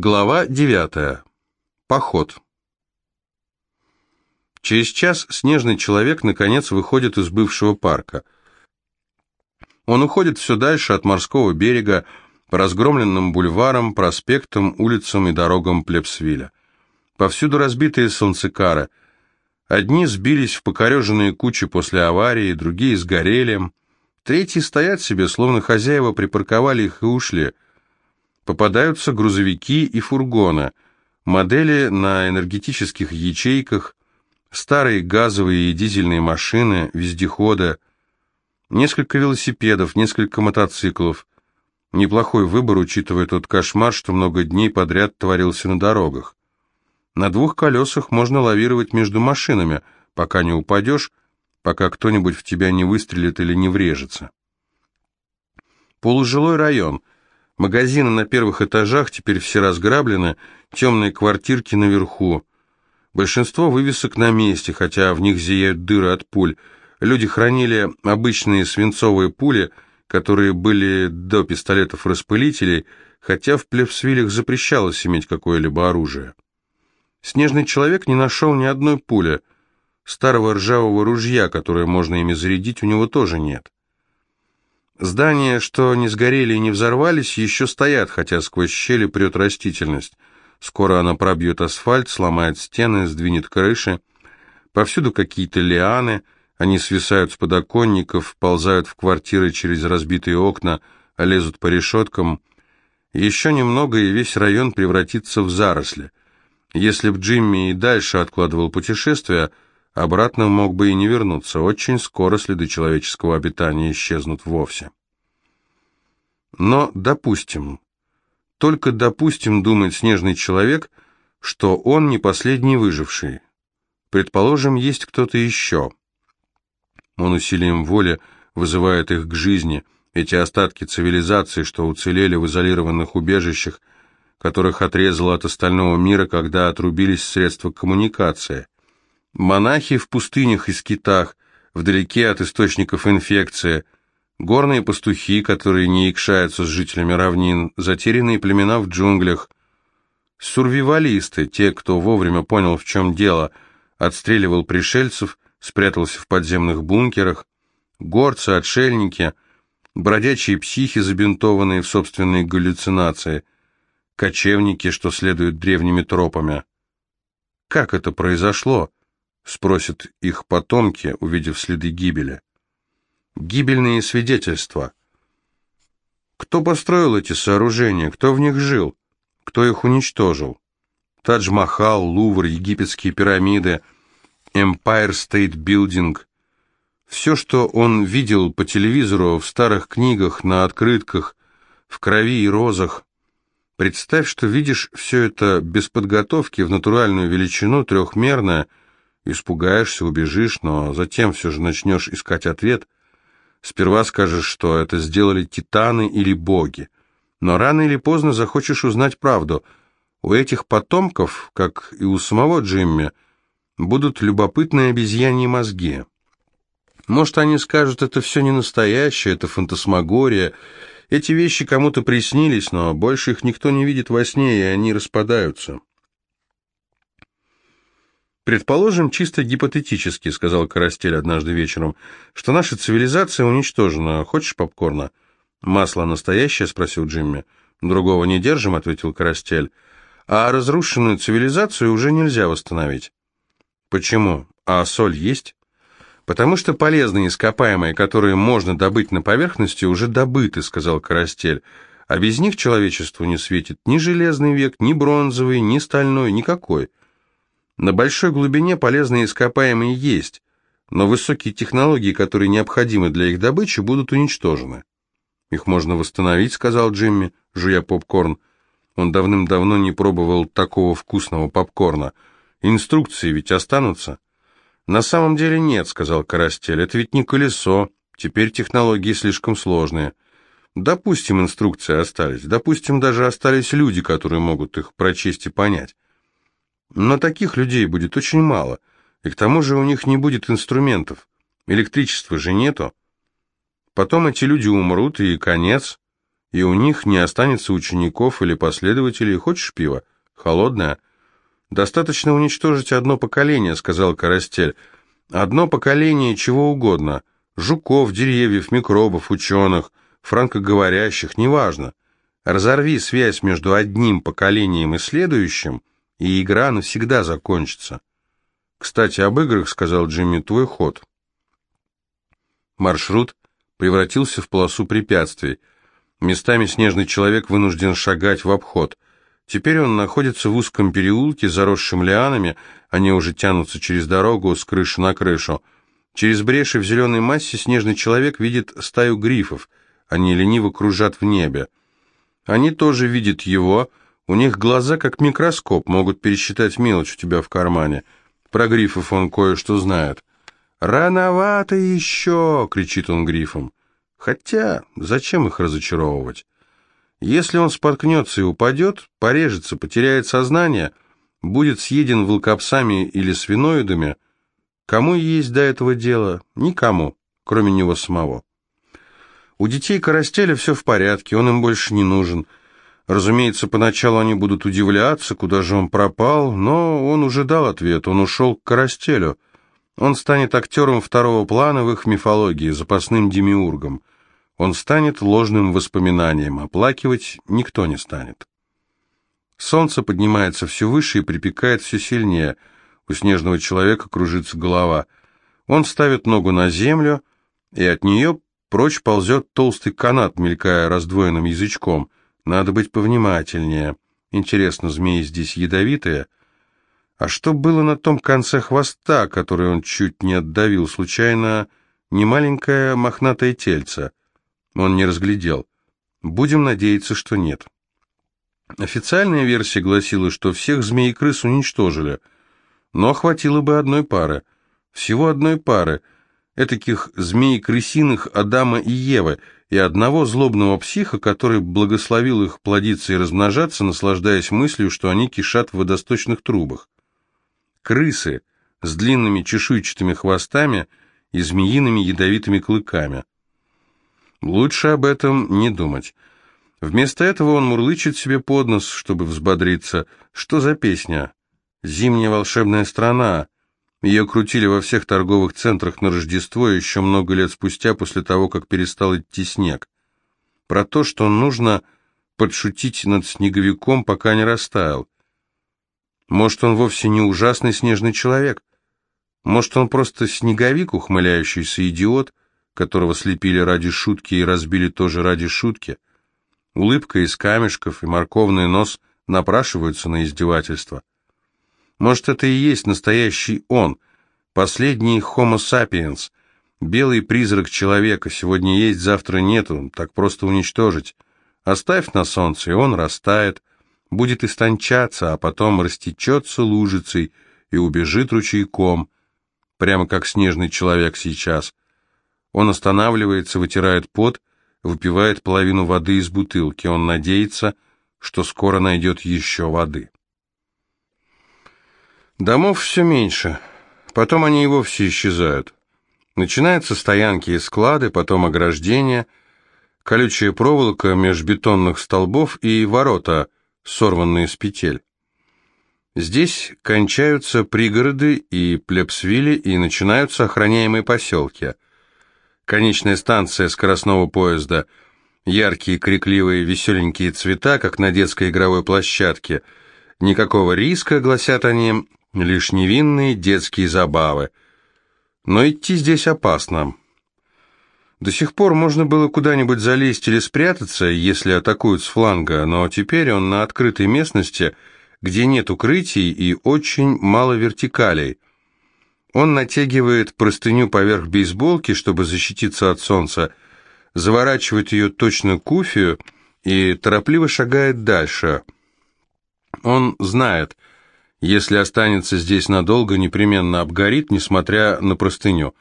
Глава 9. Поход. Через час снежный человек наконец выходит из бывшего парка. Он уходит все дальше от морского берега, по разгромленным бульварам, проспектам, улицам и дорогам Плебсвиля. Повсюду разбитые солнцекары. Одни сбились в покореженные кучи после аварии, другие сгорели. Третьи стоят себе, словно хозяева припарковали их и ушли – Попадаются грузовики и фургоны, модели на энергетических ячейках, старые газовые и дизельные машины, вездеходы, несколько велосипедов, несколько мотоциклов. Неплохой выбор, учитывая тот кошмар, что много дней подряд творился на дорогах. На двух колесах можно лавировать между машинами, пока не упадешь, пока кто-нибудь в тебя не выстрелит или не врежется. Полужилой район – Магазины на первых этажах теперь все разграблены, темные квартирки наверху. Большинство вывесок на месте, хотя в них зияют дыры от пуль. Люди хранили обычные свинцовые пули, которые были до пистолетов-распылителей, хотя в Плевсвилях запрещалось иметь какое-либо оружие. Снежный человек не нашел ни одной пули. Старого ржавого ружья, которое можно ими зарядить, у него тоже нет. Здания, что не сгорели и не взорвались, еще стоят, хотя сквозь щели прет растительность. Скоро она пробьет асфальт, сломает стены, сдвинет крыши. Повсюду какие-то лианы, они свисают с подоконников, ползают в квартиры через разбитые окна, лезут по решеткам. Еще немного, и весь район превратится в заросли. Если б Джимми и дальше откладывал путешествие, Обратно мог бы и не вернуться. Очень скоро следы человеческого обитания исчезнут вовсе. Но допустим, только допустим, думает снежный человек, что он не последний выживший. Предположим, есть кто-то еще. Он усилием воли вызывает их к жизни, эти остатки цивилизации, что уцелели в изолированных убежищах, которых отрезало от остального мира, когда отрубились средства коммуникации – Монахи в пустынях и скитах, вдалеке от источников инфекции, горные пастухи, которые не икшаются с жителями равнин, затерянные племена в джунглях, сурвивалисты, те, кто вовремя понял, в чем дело, отстреливал пришельцев, спрятался в подземных бункерах, горцы, отшельники, бродячие психи, забинтованные в собственные галлюцинации, кочевники, что следуют древними тропами. Как это произошло? Спросят их потомки, увидев следы гибели. Гибельные свидетельства. Кто построил эти сооружения, кто в них жил, кто их уничтожил? Тадж-Махал, Лувр, египетские пирамиды, Empire State Building. Все, что он видел по телевизору, в старых книгах, на открытках, в крови и розах. Представь, что видишь все это без подготовки в натуральную величину, трехмерное, Испугаешься, убежишь, но затем все же начнешь искать ответ. Сперва скажешь, что это сделали титаны или боги. Но рано или поздно захочешь узнать правду. У этих потомков, как и у самого Джимми, будут любопытные обезьяньи мозги. Может, они скажут, это все не настоящее, это фантасмагория. Эти вещи кому-то приснились, но больше их никто не видит во сне, и они распадаются. «Предположим, чисто гипотетически», — сказал Карастель однажды вечером, «что наша цивилизация уничтожена. Хочешь попкорна?» «Масло настоящее?» — спросил Джимми. «Другого не держим», — ответил Карастель. «А разрушенную цивилизацию уже нельзя восстановить». «Почему? А соль есть?» «Потому что полезные ископаемые, которые можно добыть на поверхности, уже добыты», — сказал Карастель. «А без них человечеству не светит ни железный век, ни бронзовый, ни стальной, никакой». На большой глубине полезные ископаемые есть, но высокие технологии, которые необходимы для их добычи, будут уничтожены. «Их можно восстановить», — сказал Джимми, жуя попкорн. Он давным-давно не пробовал такого вкусного попкорна. Инструкции ведь останутся. «На самом деле нет», — сказал Карастель, — «это ведь не колесо, теперь технологии слишком сложные». Допустим, инструкции остались, допустим, даже остались люди, которые могут их прочесть и понять. Но таких людей будет очень мало, и к тому же у них не будет инструментов. Электричества же нету. Потом эти люди умрут, и конец. и у них не останется учеников или последователей. Хочешь пива? Холодное? Достаточно уничтожить одно поколение, сказал Карастель. Одно поколение чего угодно. Жуков, деревьев, микробов, ученых, франкоговорящих, неважно. Разорви связь между одним поколением и следующим, и игра навсегда закончится. «Кстати, об играх», — сказал Джимми, — «твой ход». Маршрут превратился в полосу препятствий. Местами снежный человек вынужден шагать в обход. Теперь он находится в узком переулке, заросшем лианами, они уже тянутся через дорогу с крыши на крышу. Через бреши в зеленой массе снежный человек видит стаю грифов, они лениво кружат в небе. Они тоже видят его, у них глаза как микроскоп, могут пересчитать мелочь у тебя в кармане — про грифов он кое-что знает. «Рановато еще!» — кричит он грифом. Хотя, зачем их разочаровывать? Если он споткнется и упадет, порежется, потеряет сознание, будет съеден волкопсами или свиноидами, кому есть до этого дело? Никому, кроме него самого. У детей Карастеля все в порядке, он им больше не нужен — Разумеется, поначалу они будут удивляться, куда же он пропал, но он уже дал ответ, он ушел к Карастелю. Он станет актером второго плана в их мифологии, запасным демиургом. Он станет ложным воспоминанием, оплакивать никто не станет. Солнце поднимается все выше и припекает все сильнее. У снежного человека кружится голова. Он ставит ногу на землю, и от нее прочь ползет толстый канат, мелькая раздвоенным язычком — надо быть повнимательнее. Интересно, змеи здесь ядовитые? А что было на том конце хвоста, который он чуть не отдавил? Случайно не маленькое мохнатое тельце? Он не разглядел. Будем надеяться, что нет. Официальная версия гласила, что всех змей и крыс уничтожили, но хватило бы одной пары. Всего одной пары. Этаких змей-крысиных Адама и Евы — и одного злобного психа, который благословил их плодиться и размножаться, наслаждаясь мыслью, что они кишат в водосточных трубах. Крысы с длинными чешуйчатыми хвостами и змеиными ядовитыми клыками. Лучше об этом не думать. Вместо этого он мурлычет себе под нос, чтобы взбодриться. Что за песня? «Зимняя волшебная страна», ее крутили во всех торговых центрах на Рождество еще много лет спустя, после того, как перестал идти снег. Про то, что нужно подшутить над снеговиком, пока не растаял. Может, он вовсе не ужасный снежный человек? Может, он просто снеговик, ухмыляющийся идиот, которого слепили ради шутки и разбили тоже ради шутки? Улыбка из камешков и морковный нос напрашиваются на издевательство. Может, это и есть настоящий он, последний Homo sapiens, белый призрак человека, сегодня есть, завтра нету, так просто уничтожить. Оставь на солнце, и он растает, будет истончаться, а потом растечется лужицей и убежит ручейком, прямо как снежный человек сейчас. Он останавливается, вытирает пот, выпивает половину воды из бутылки. Он надеется, что скоро найдет еще воды. Домов все меньше, потом они и вовсе исчезают. Начинаются стоянки и склады, потом ограждения, колючая проволока меж бетонных столбов и ворота, сорванные с петель. Здесь кончаются пригороды и плебсвили, и начинаются охраняемые поселки. Конечная станция скоростного поезда, яркие, крикливые, веселенькие цвета, как на детской игровой площадке. Никакого риска, гласят они, лишь невинные детские забавы. Но идти здесь опасно. До сих пор можно было куда-нибудь залезть или спрятаться, если атакуют с фланга, но теперь он на открытой местности, где нет укрытий и очень мало вертикалей. Он натягивает простыню поверх бейсболки, чтобы защититься от солнца, заворачивает ее точно куфию и торопливо шагает дальше. Он знает – если останется здесь надолго, непременно обгорит, несмотря на простыню.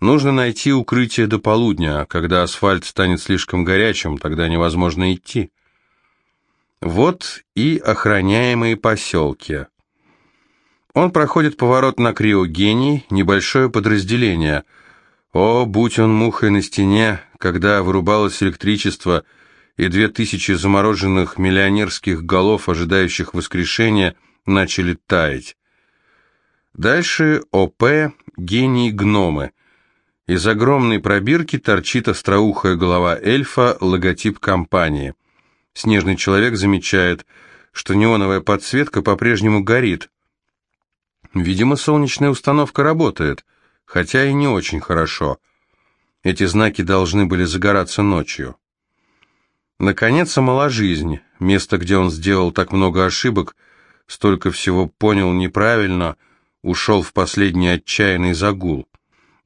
Нужно найти укрытие до полудня, когда асфальт станет слишком горячим, тогда невозможно идти. Вот и охраняемые поселки. Он проходит поворот на криогений, небольшое подразделение. О, будь он мухой на стене, когда вырубалось электричество, и две тысячи замороженных миллионерских голов, ожидающих воскрешения, начали таять. Дальше ОП «Гении-гномы». Из огромной пробирки торчит остроухая голова эльфа, логотип компании. Снежный человек замечает, что неоновая подсветка по-прежнему горит. Видимо, солнечная установка работает, хотя и не очень хорошо. Эти знаки должны были загораться ночью. Наконец, омала жизнь, место, где он сделал так много ошибок, столько всего понял неправильно, ушел в последний отчаянный загул.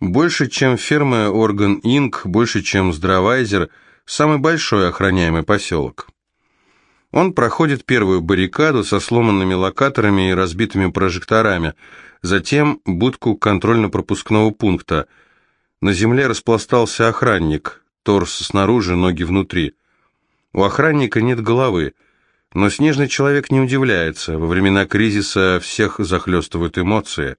Больше, чем ферма Орган Инк, больше, чем Здравайзер, самый большой охраняемый поселок. Он проходит первую баррикаду со сломанными локаторами и разбитыми прожекторами, затем будку контрольно-пропускного пункта. На земле распластался охранник, торс снаружи, ноги внутри. У охранника нет головы, но снежный человек не удивляется, во времена кризиса всех захлестывают эмоции.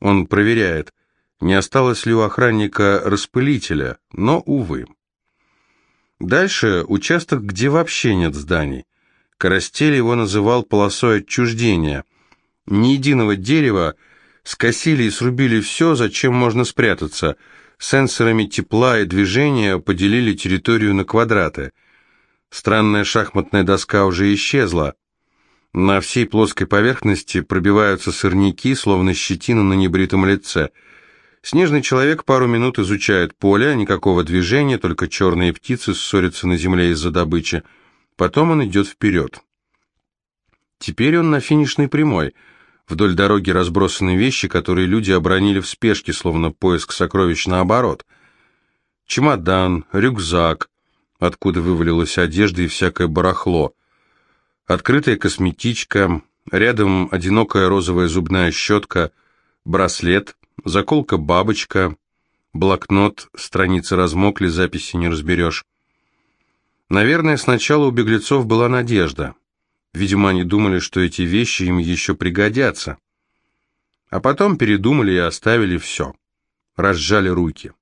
Он проверяет, не осталось ли у охранника распылителя, но, увы. Дальше участок, где вообще нет зданий. Карастель его называл полосой отчуждения. Ни единого дерева, скосили и срубили все, зачем можно спрятаться. Сенсорами тепла и движения поделили территорию на квадраты. Странная шахматная доска уже исчезла. На всей плоской поверхности пробиваются сорняки, словно щетина на небритом лице – Снежный человек пару минут изучает поле, никакого движения, только черные птицы ссорятся на земле из-за добычи. Потом он идет вперед. Теперь он на финишной прямой. Вдоль дороги разбросаны вещи, которые люди обронили в спешке, словно поиск сокровищ наоборот. Чемодан, рюкзак, откуда вывалилась одежда и всякое барахло. Открытая косметичка, рядом одинокая розовая зубная щетка, браслет, заколка-бабочка, блокнот, страницы размокли, записи не разберешь. Наверное, сначала у беглецов была надежда. Видимо, они думали, что эти вещи им еще пригодятся. А потом передумали и оставили все. Разжали руки.